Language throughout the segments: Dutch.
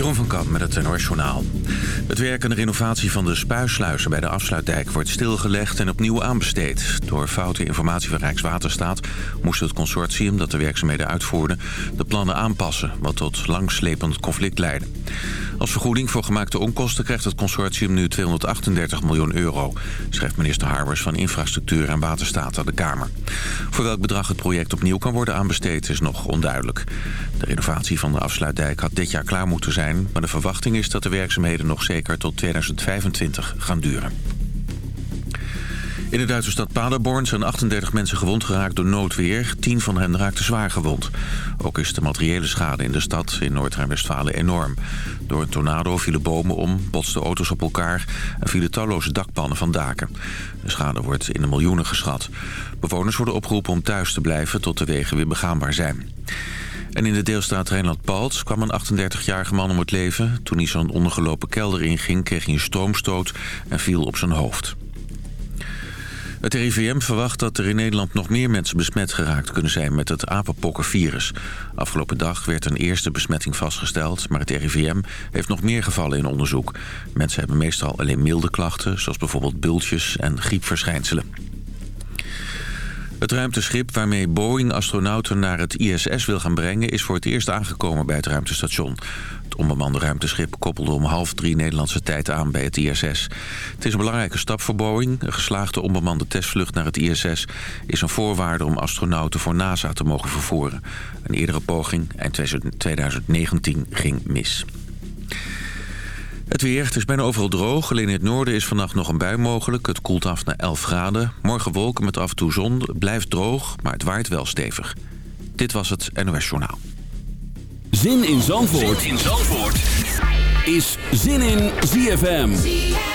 Jeroen van Kamp met het NOS. Het werk en de renovatie van de spuisluizen bij de afsluitdijk wordt stilgelegd en opnieuw aanbesteed. Door foute informatie van Rijkswaterstaat moest het consortium dat de werkzaamheden uitvoerde de plannen aanpassen, wat tot langslepend conflict leidde. Als vergoeding voor gemaakte onkosten krijgt het consortium nu 238 miljoen euro, schrijft minister Harbers van Infrastructuur en Waterstaat aan de Kamer. Voor welk bedrag het project opnieuw kan worden aanbesteed is nog onduidelijk. De renovatie van de afsluitdijk had dit jaar klaar moeten zijn... maar de verwachting is dat de werkzaamheden nog zeker tot 2025 gaan duren. In de Duitse stad Paderborn zijn 38 mensen gewond geraakt door noodweer. 10 van hen raakten zwaar gewond. Ook is de materiële schade in de stad in Noord-Rijn-Westfalen enorm. Door een tornado vielen bomen om, botsten auto's op elkaar... en vielen talloze dakpannen van daken. De schade wordt in de miljoenen geschat. Bewoners worden opgeroepen om thuis te blijven tot de wegen weer begaanbaar zijn. En in de deelstaat Rijnland-Palts kwam een 38-jarige man om het leven. Toen hij zo'n ondergelopen kelder inging, kreeg hij een stroomstoot en viel op zijn hoofd. Het RIVM verwacht dat er in Nederland nog meer mensen besmet geraakt kunnen zijn met het apenpokkenvirus. Afgelopen dag werd een eerste besmetting vastgesteld, maar het RIVM heeft nog meer gevallen in onderzoek. Mensen hebben meestal alleen milde klachten, zoals bijvoorbeeld bultjes en griepverschijnselen. Het ruimteschip waarmee Boeing astronauten naar het ISS wil gaan brengen... is voor het eerst aangekomen bij het ruimtestation. Het onbemande ruimteschip koppelde om half drie Nederlandse tijd aan bij het ISS. Het is een belangrijke stap voor Boeing. Een geslaagde onbemande testvlucht naar het ISS is een voorwaarde om astronauten voor NASA te mogen vervoeren. Een eerdere poging, eind 2019, ging mis. Het weer, het is bijna overal droog. Alleen in het noorden is vannacht nog een bui mogelijk. Het koelt af naar 11 graden. Morgen wolken met af en toe zon. blijft droog, maar het waait wel stevig. Dit was het NOS Journaal. Zin in Zandvoort, zin in Zandvoort. is Zin in ZFM. ZFM.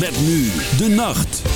Met nu de nacht.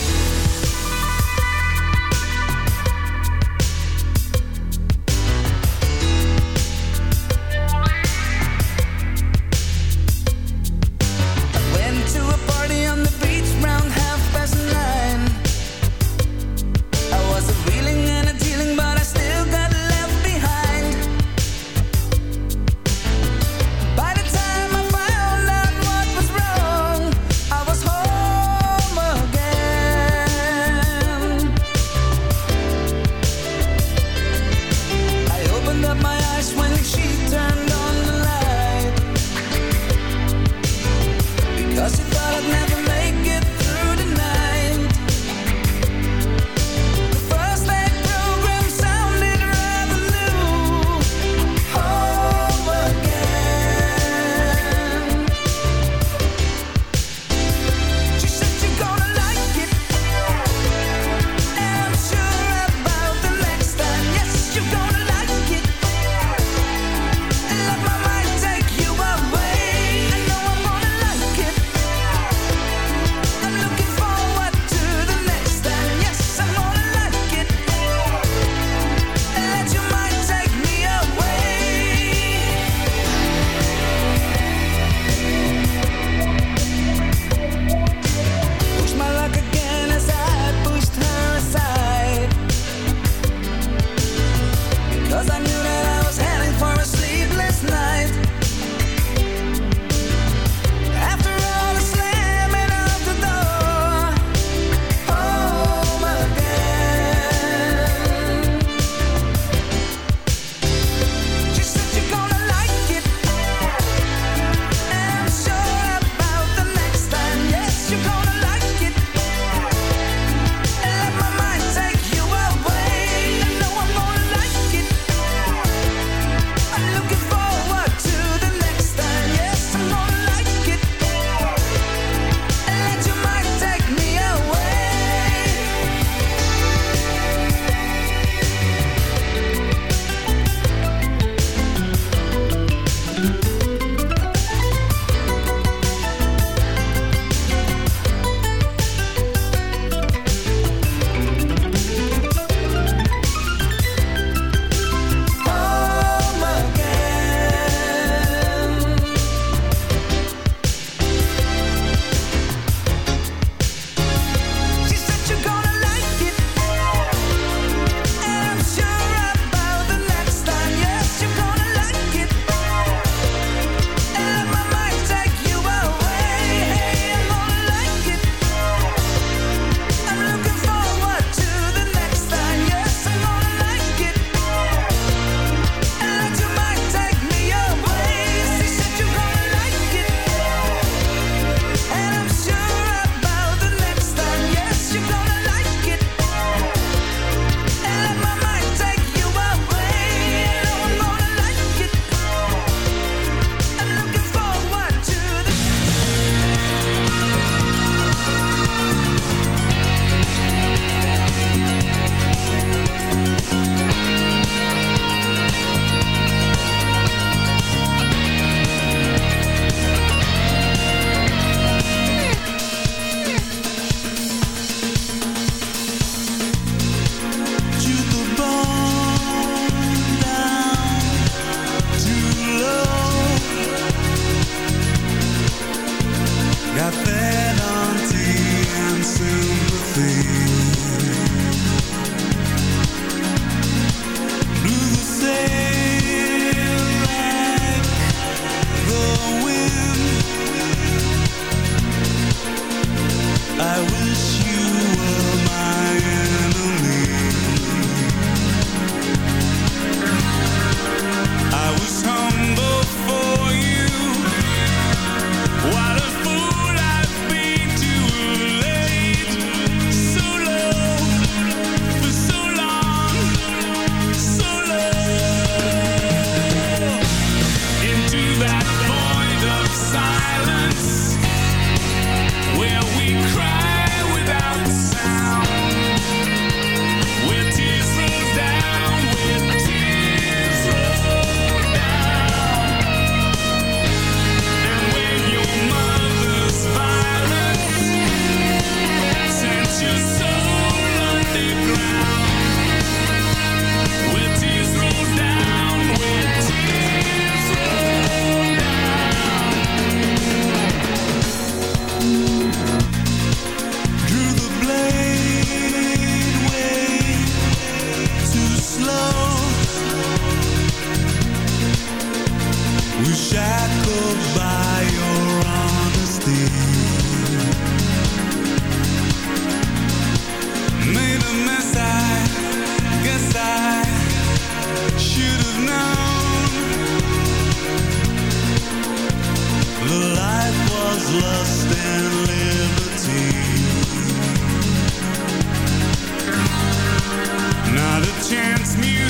we shackled by your honesty. Made a mess, I guess I should have known. The life was lust and liberty. Not a chance music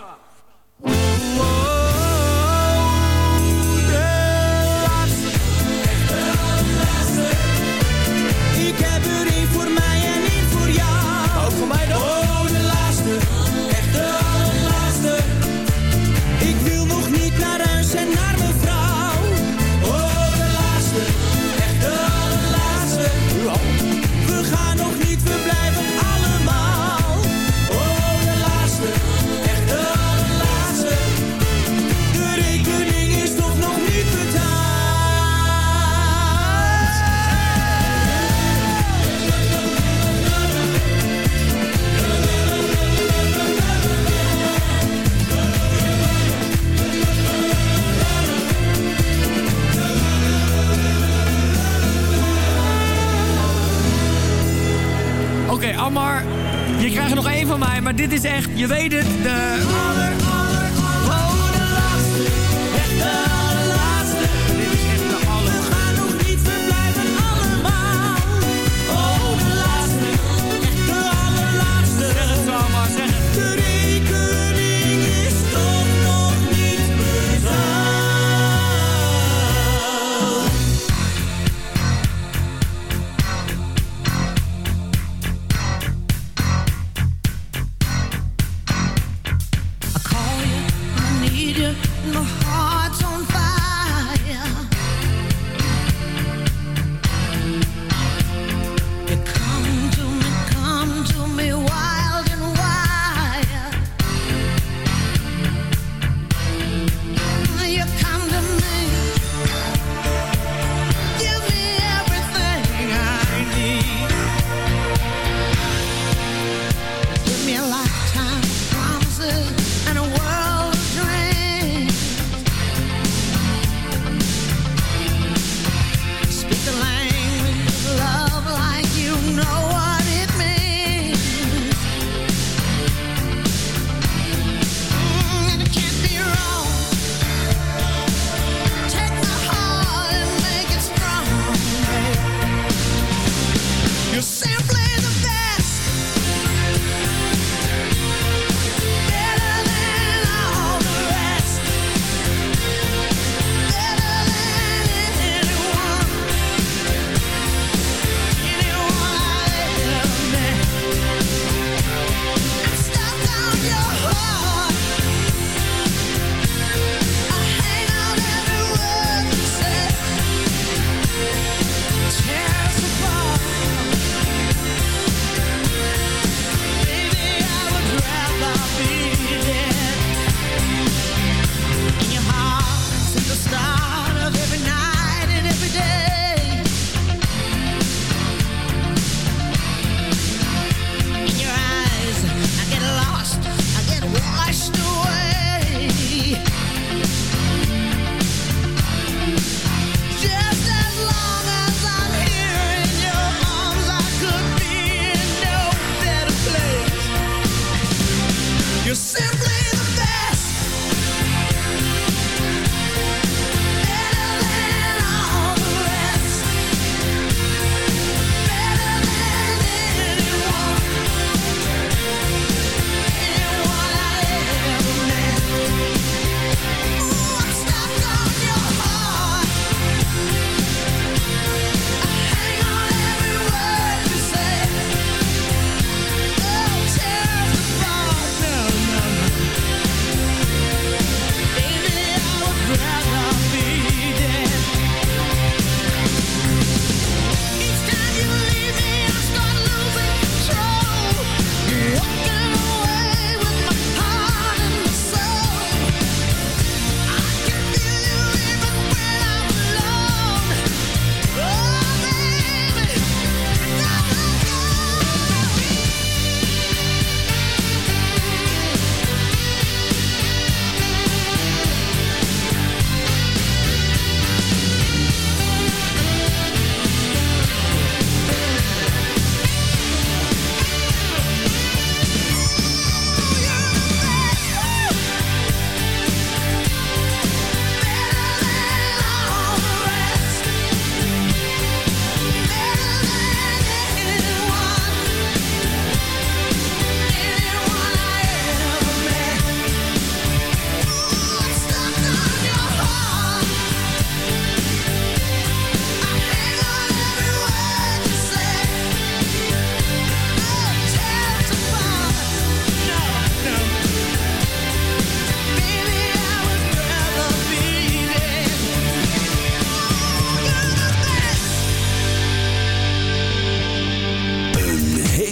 Je krijgt er nog één van mij, maar dit is echt, je weet het, de...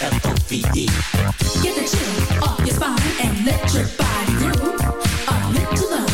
L-O-V-E. Get the chill off your spine and let your body groove a little love.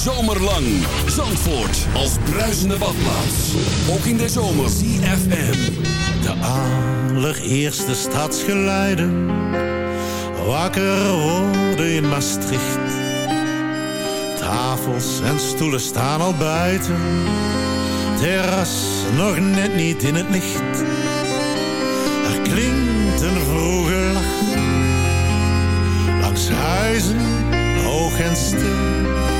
Zomerlang. Zandvoort als bruisende badplaats. Ook in de zomer. CFM. De allereerste stadsgeluiden. Wakker worden in Maastricht. Tafels en stoelen staan al buiten. Terras nog net niet in het licht. Er klinkt een vroege lach. Langs huizen, hoog en stil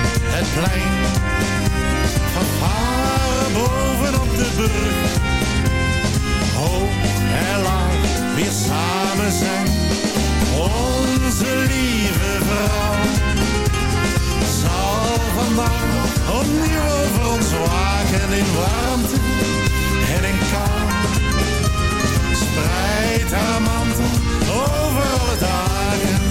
het plein. Gevaren bovenop de brug. Hoog en lang weer samen zijn. Onze lieve vrouw zal vandaag opnieuw over ons waken in warmte en in kou. Spreid haar mantel over alle dagen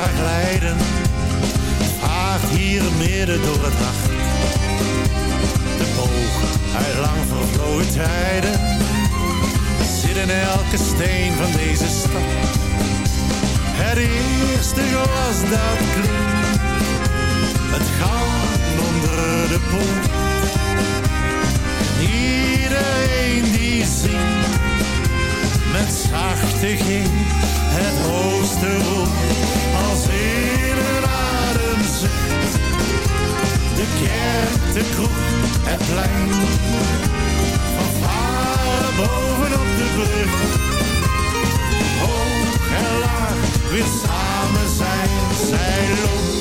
schip daar glijden, vaart hier midden door het nacht. De boog uit lang vervlogen tijden zit in elke steen van deze stad. Het eerste glas dat klinkt, het gaat onder de poort. Iedereen die zingt, met zachte G, het hoogste woord, als in een adem zucht. De kerk, de kroeg, het plein, van varen bovenop de brug. Hoog en laag, weer samen zijn, zij loopt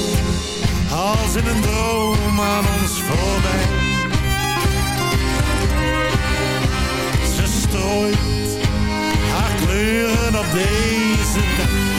als in een droom aan ons voorbij. Ze strooit haar kleuren op deze dag,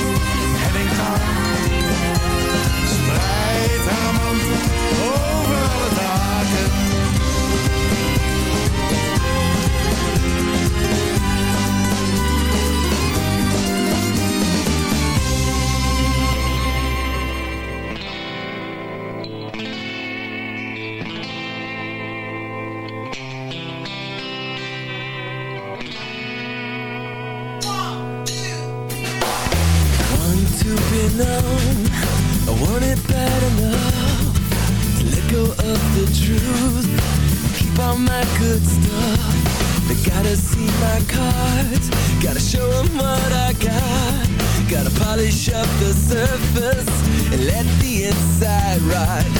Spreid haar mantel over alle dagen. Want to be known, of the truth. Keep all my good stuff. They gotta see my cards, gotta show 'em what I got. Gotta polish up the surface and let the inside ride.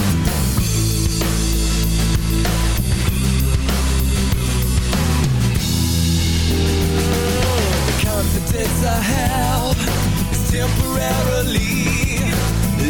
The confidence I have is temporarily.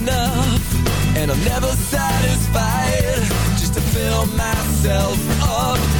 Enough. And I'm never satisfied. Just to fill myself up.